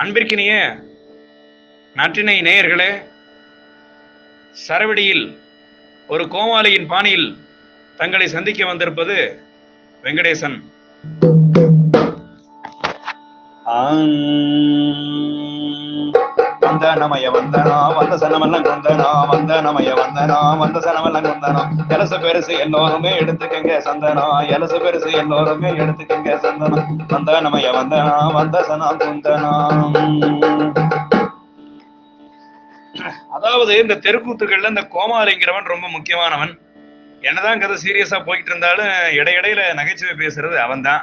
அன்பிற்கினிய நற்றினை நேயர்களே சரவடியில் ஒரு கோமாளியின் பாணியில் தங்களை சந்திக்க வந்திருப்பது வெங்கடேசன். வந்தனமய வந்தனா வந்த சனமெல்லாம் கொந்தனா வந்த நமய வந்தனா வந்த சனமெல்லாம் கொந்தனா. எலசு பெருசு எல்லோருமே எடுத்துக்கங்க சந்தனா எலசு பெருசு எல்லோருமே எடுத்துக்கங்க சந்தனா. வந்த நமய வந்தனா வந்த சனா குந்தனா. அதாவது இந்த தெருக்கூத்துக்கள்ல இந்த கோமாரிங்கிறவன் ரொம்ப முக்கியமானவன். என்னதான் கதை சீரியஸா போயிட்டு இருந்தாலும் இடையிடையில நகைச்சுவை பேசுறது அவன் தான்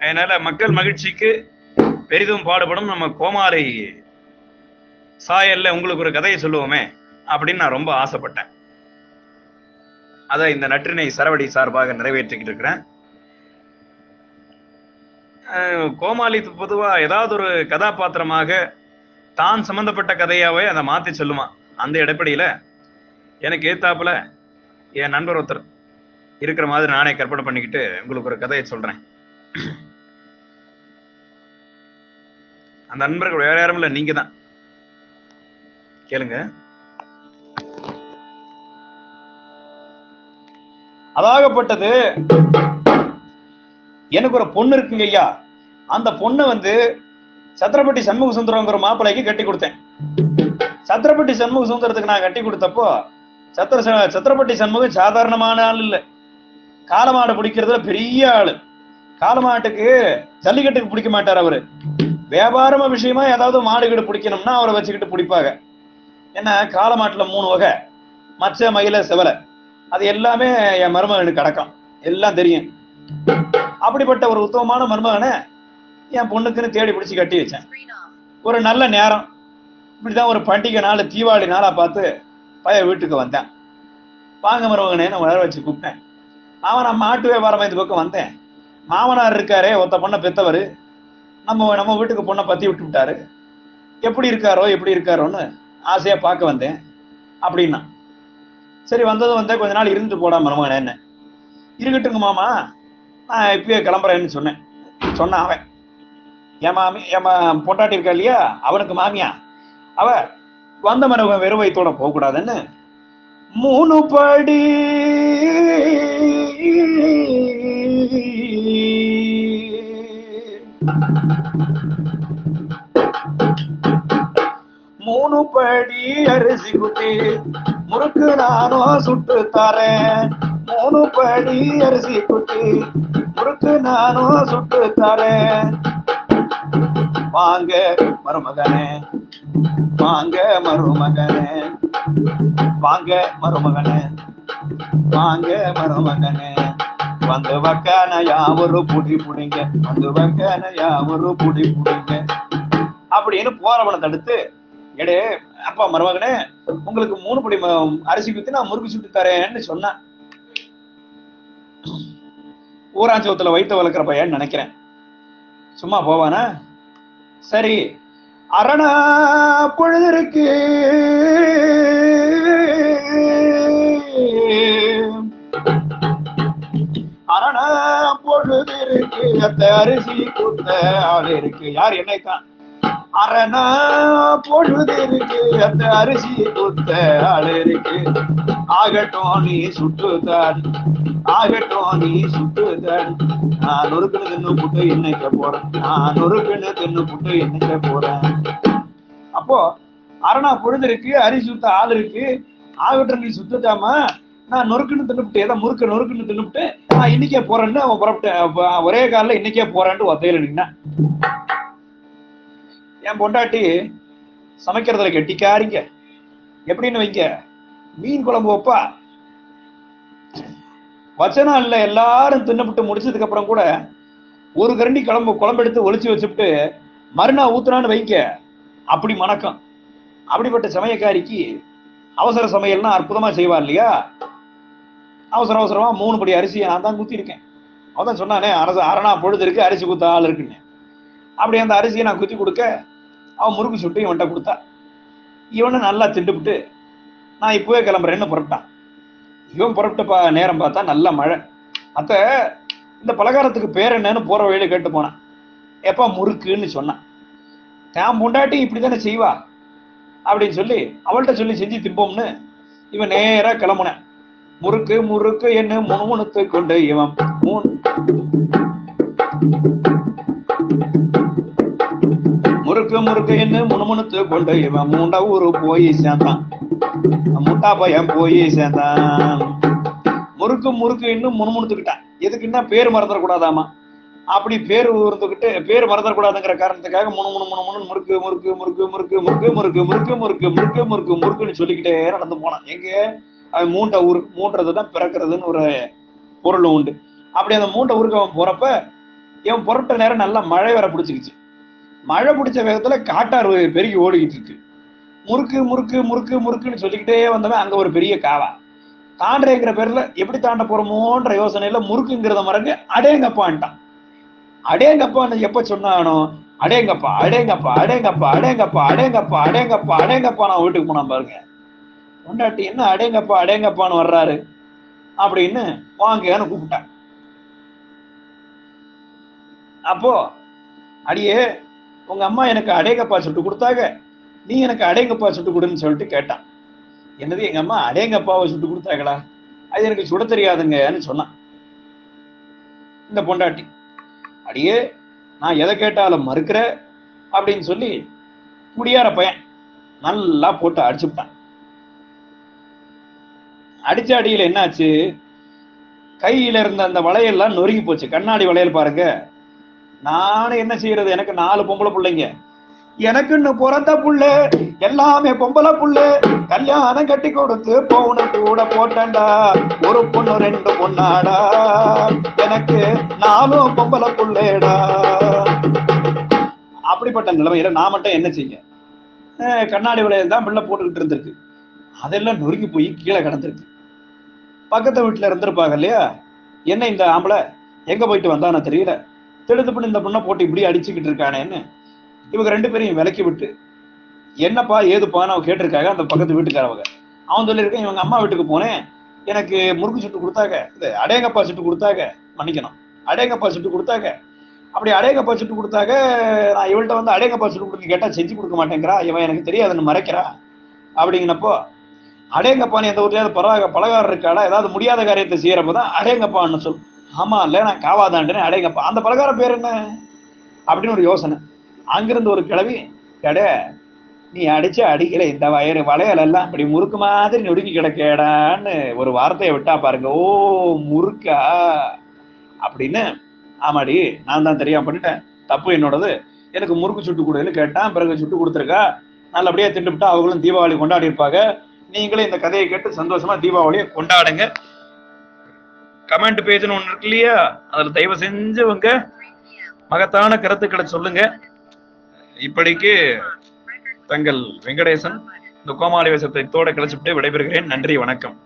அதனால மக்கள் மகிழ்ச்சிக்கு பெரிதும் பாடுபடும் நம்ம கோமாரி சாயல்ல உங்களுக்கு ஒரு கதையை சொல்லுவோமே அப்படின்னு நான் ரொம்ப ஆசைப்பட்டேன். அதை இந்த நற்றினை சரவடி சார்பாக நிறைவேற்றிக்கிட்டு இருக்கிறேன். கோமாளி பொதுவா ஏதாவது ஒரு கதாபாத்திரமாக தான் சம்பந்தப்பட்ட கதையாவே அதை மாத்தி சொல்லுவான் அந்த இடைப்படியில எனக்கு ஏத்தாப்புல என் நண்பர் ஒருத்தர் இருக்கிற மாதிரி நானே கற்பனை பண்ணிக்கிட்டு உங்களுக்கு ஒரு கதையை சொல்றேன். அந்த நண்பர்கள் வேற யாரும் இல்லை நீங்க தான் கேளுங்க. அதாகப்பட்டது. எனக்கு ஒரு பொண்ணு இருக்குங்க ஐயா. அந்த பொண்ணு வந்து சத்திரப்பட்டி சண்முக சுந்தரங்கிற மாப்பிள்ளைக்கு கட்டி கொடுத்தேன். சத்திரப்பட்டி சண்முக சுந்தரத்துக்கு நான் கட்டி கொடுத்தப்போ சத்திர சத்திரப்பட்டி சண்முகம் சாதாரணமான ஆள் இல்ல. காலமாடு பிடிக்கிறதுல பெரிய ஆளு. காலமாட்டுக்கு ஜல்லிக்கட்டுக்கு பிடிக்க மாட்டார் அவரு. வியாபாரமா விஷயமா ஏதாவது மாடுகிட்டு பிடிக்கணும்னா அவரை வச்சுக்கிட்டு பிடிப்பாங்க. என்ன காலமாட்டில் மூணு வகை. மச்ச மயில செவலை. அது எல்லாமே என் மருமகனுக்கு அடக்கம். எல்லாம் தெரியும். அப்படிப்பட்ட ஒரு உத்தமமான மருமகனை என் பொண்ணுக்குன்னு தேடி பிடிச்சி கட்டி வச்சேன். ஒரு நல்ல நேரம். இப்படிதான் ஒரு பண்டிகை நாள் தீபாவளி நாளா பார்த்து பையன் வீட்டுக்கு வந்தேன். வாங்க மருமகனே நான் வளர வச்சு கூப்பிட்டேன். அவன் நம்ம ஆட்டு வியாபாரம் இந்த பக்கம் வந்தேன். மாமனார் இருக்காரே ஒருத்த பொண்ணை பெத்தவர். நம்ம நம்ம வீட்டுக்கு பொண்ணை பற்றி விட்டு விட்டாரு. எப்படி இருக்காரோ எப்படி இருக்காரோன்னு ஆசையாக பார்க்க வந்தேன். அப்படின்னா. சரி வந்ததும் வந்தேன் கொஞ்ச நாள் இருந்துட்டு போடா மருமகன் என்ன. இருக்கட்டுங்க மாமா. நான் இப்பயே கிளம்புறேன்னு சொன்னேன். சொன்னான் அவன். என் மாமி என் பொண்டாட்டி இருக்கா இல்லையா? அவனுக்கு மாமியா. அவ வந்த மருமகன் வெறும் வயித்தோட போக கூடாதுன்னு மூணு படி. மூணு படி அரிசி குட்டி முறுக்கு நானும் சுட்டு தரேன். மூணு படி அரிசி குட்டி முறுக்கு நானும் சுட்டு தரேன். வாங்க மருமகனே வாங்க மருமகனே வாங்க மருமகனே வாங்க மருமகனே. வந்து வக்கானையா ஒரு புடி புடிங்க. வந்து வக்கானையா ஒரு புடி புடிங்க. அப்படின்னு போறவனை தடுத்து எடே அப்பா மருமகனே உங்களுக்கு மூணு படி அரிசி குத்தி நான் முறுக்கு சுட்டு தரேன்னு சொன்னேன் ஊராஞ்சவத்துல வயிற்று வளர்க்குற பையன்னு நினைக்கிறேன். சும்மா போவானா? சரி அரணா பொழுதிருக்கு. அரணா பொழுதிருக்கு அரிசி குத்த ஆள் இருக்கு. யார் என்னைத்தான்? அரணா பொழுது இருக்கு அந்த அரிசி குத்த ஆள் இருக்கு ஆகட்டும் நீ சுட்டு ஆகட்டும் நீ சுட்டு நான் நொறுக்குன்னு தின்னு புட்டு என்னைக்க போறேன். நான் நொறுக்குன்னு தின்னு புட்டு என்னைக்க போறேன். அப்போ அரணா பொழுது இருக்கு அரிசி சுத்த ஆள் இருக்கு ஆகட்டும் நீ சுத்துட்டாமா நான் நொறுக்குன்னு தின்னுபிட்டு ஏதோ முறுக்கு நொறுக்குன்னு தின்னுபிட்டு நான் இன்னைக்கே போறேன்னு அவன் புறப்பட்டு அப்ப ஒரே காலில் இன்னைக்கே போறேன்ட்டு ஒத்தையில் நின்னான் என் பொண்டாட்டி சமைக்கிறதுல கெட்டிக்காரிங்க. எப்படின்னு வைங்க. மீன் குழம்பு வைப்பா. வச்ச இல்லை எல்லாரும் தின்னப்பட்டு முடிச்சதுக்கு அப்புறம் கூட ஒரு கரண்டி குழம்பு குழம்பு எடுத்து ஒழிச்சு வச்சுட்டு மறுநாள் ஊத்துனான்னு வைங்க. அப்படி மணக்கம். அப்படிப்பட்ட சமயக்காரிக்கு அவசர சமையல்னா அற்புதமா செய்வா இல்லையா? அவசர அவசரமா மூணு படி அரிசி நான் தான் குத்தி இருக்கேன் தான் சொன்னானே அரசு அரணா பொழுது இருக்கு அரிசி குத்த ஆள் இருக்குன்னு. அப்படி அந்த அரிசியை நான் குத்தி கொடுக்க அவன் முறுக்கு சுட்டு இவன்கிட்ட கொடுத்தா. இவனை நல்லா திண்டுபிட்டு நான் இப்போவே கிளம்புறேன்னு புறப்பட்டான். இவன் புறப்பட்டு நேரம் பார்த்தா நல்ல மழை. அத்த இந்த பலகாரத்துக்கு பேர் என்னன்னு போகிற வழியில கேட்டு போனான். எப்பா முறுக்குன்னு சொன்னான். தான் பொண்டாட்டி இப்படிதானே செய்வா? அப்படின்னு சொல்லி அவள்கிட்ட சொல்லி செஞ்சு திம்போம்னு இவன் நேராக கிளம்புனேன். முறுக்கு முறுக்கு என்ன முணுமுணுத்து கொண்டு இவன் மூணு முறுக்கு முறுக்கு என்று முணுமுணுத்து கொண்டு இவன் மூண்டா ஊரு போய் சேர்ந்தான் முட்டா பையன் போய் சேர்ந்தான் முறுக்கு முறுக்கு இன்னும் முணுமுணுத்துக்கிட்டான் எதுக்குன்னா பேர் மறந்துடக்கூடாதாமா அப்படி பேர் ஊர்ந்துக்கிட்டு பேர் மறந்துடக்கூடாதுங்கிற காரணத்துக்காக முணு முணு முணு முணு முறுக்கு முறுக்கு முறுக்கு முறுக்கு முறுக்கு முறுக்கு முறுக்கு முறுக்கு முறுக்கு முறுக்கு முறுக்குன்னு சொல்லிக்கிட்டே நடந்து போனான் எங்க அவன் மூட்டை ஊரு மூன்றது தான் பிறக்கிறதுன்னு ஒரு பொருள் உண்டு அப்படி அந்த மூட்டை ஊருக்கு அவன் போறப்ப இவன் புரட்ட நேரம் நல்லா மழை வர பிடிச்சிக்கிச்சு மழை பிடிச்ச வேகத்துல காட்டாறு பெருகி ஓடிக்கிட்டு இருக்கு. முறுக்கு முறுக்கு முறுக்கு முறுக்குன்னு சொல்லிக்கிட்டே வந்தவன் அங்க ஒரு பெரிய காவா. தாண்டேங்கிற பேர்ல எப்படி தாண்ட போறோமோன்ற யோசனையில முறுக்குங்கிறத மறந்து அடேங்கப்பான்ட்டான் அடேங்கப்பான்னு எப்ப சொன்னானோ அடேங்கப்பா அடேங்கப்பா அடேங்கப்பா அடேங்கப்பா அடேங்கப்பா அடேங்கப்பா அடேங்கப்பா நான் வீட்டுக்கு போனான் பாருங்க. கொண்டாட்டி என்ன அடேங்கப்பா அடேங்கப்பான்னு வர்றாரு அப்படின்னு வாங்கன்னு கூப்பிட்டான். அப்போ அடியே உங்க அம்மா எனக்கு அடேங்கப்பா சுட்டு கொடுத்தாங்க. நீ எனக்கு அடேங்கப்பா சுட்டு கொடுன்னு சொல்லிட்டு கேட்டான். என்னது எங்க அம்மா அடேங்கப்பாவை சுட்டு கொடுத்தாங்களா? அது எனக்கு சுட தெரியாதுங்கன்னு சொன்னான். இந்த பொண்டாட்டி அடியே நான் எதை கேட்டாலும் மறுக்கிற அப்படின்னு சொல்லி குடியார பையன் நல்லா போட்டு அடிச்சுட்டான் அடிச்ச அடியில் என்னாச்சு? கையில இருந்த அந்த வளையல்லாம் நொறுங்கி போச்சு. கண்ணாடி வளையல் பாருங்க. நானும் என்ன செய்யறது? எனக்கு நாலு பொம்பளை பிள்ளைங்க. எனக்குன்னு பிறந்த புள்ள எல்லாமே பொம்பளை புள்ள. கல்யாணம் கட்டி கொடுத்து பவுன கூட போட்டண்டா ஒரு பொண்ணு ரெண்டு பொண்ணாடா. எனக்கு நாலும் பொம்பளை புள்ளேடா. அப்படிப்பட்ட நிலைமையில நான் மட்டும் என்ன செய்ய? கண்ணாடி வளையல் தான் பிள்ளை போட்டுக்கிட்டு இருந்திருக்கு. அதெல்லாம் நொறுங்கி போய் கீழே கிடந்திருக்கு. பக்கத்து வீட்டுல இருந்திருப்பாங்க இல்லையா? என்ன இந்த ஆம்பளை? எங்க போயிட்டு வந்தானோ தெரியல. திடுத்து பண்ணி இந்த பொண்ணை போட்டு இப்படி அடிச்சுக்கிட்டு இருக்கானேன்னு இவங்க ரெண்டு பேரையும் விலக்கி விட்டு என்னப்பா ஏதுப்பான்னு அவ கேட்டிருக்காங்க அந்த பக்கத்து வீட்டுக்காரவங்க. அவன் சொல்லியிருக்கேன் இவங்க அம்மா வீட்டுக்கு போனேன். எனக்கு முறுக்கு சுட்டு கொடுத்தாங்க. இது அடேங்கப்பா சுட்டு கொடுத்தாங்க. மன்னிக்கணும். அடேங்கப்பா சுட்டு கொடுத்தாங்க. அப்படி அடேங்கப்பா சுட்டு கொடுத்தாக்க நான் இவள்கிட்ட வந்து அடேங்கப்பா சுட்டு கொடுக்க கேட்டால் செஞ்சு கொடுக்க மாட்டேங்கிறா. இவன் எனக்கு தெரியாதுன்னு மறைக்கிறா. அப்படிங்கிறப்போ அடேங்கப்பான்னு எந்த ஊர்லயாவது பரவாயில்ல பலகாரம் இருக்காடா ஏதாவது முடியாத காரியத்தை செய்யறப்பதான் அடேங்கப்பான்னு சொல் ஆமா இல்ல நான் காவாதாண்டேன்னு அடையங்கப்பா அந்த பலகாரம் பேர் என்ன? அப்படின்னு ஒரு யோசனை. அங்கிருந்து ஒரு கிளவி கடை நீ அடிச்ச அடிக்கல இந்த வயறு வளையல் எல்லாம் இப்படி முறுக்கு மாதிரி நொறுங்கி கிடக்கேடான்னு ஒரு வார்த்தையை விட்டா பாருங்க ஓ முறுக்கா? அப்படின்னு ஆமாடி நான் தான் தெரியாம பண்ணிட்டேன். தப்பு என்னோடது. எனக்கு முறுக்கு சுட்டு கொடுன்னு கேட்டான் பிறகு சுட்டு கொடுத்துருக்கா. நல்லபடியா திண்டுபிட்டா அவங்களும் தீபாவளி கொண்டாடி இருப்பாங்க. நீங்களே இந்த கதையை கேட்டு சந்தோஷமா தீபாவளியை கொண்டாடுங்க. கமெண்ட் பேஜ்னு ஒன்று இருக்கு இல்லையா? அதுல தயவு செஞ்சு உங்க மகத்தான கருத்துக்களை சொல்லுங்க. இப்படிக்கு தங்கள் வெங்கடேசன் இந்த கோமாளி வேஷத்தை தோட கிளச்சிட்டு விடைபெறுகிறேன். நன்றி வணக்கம்.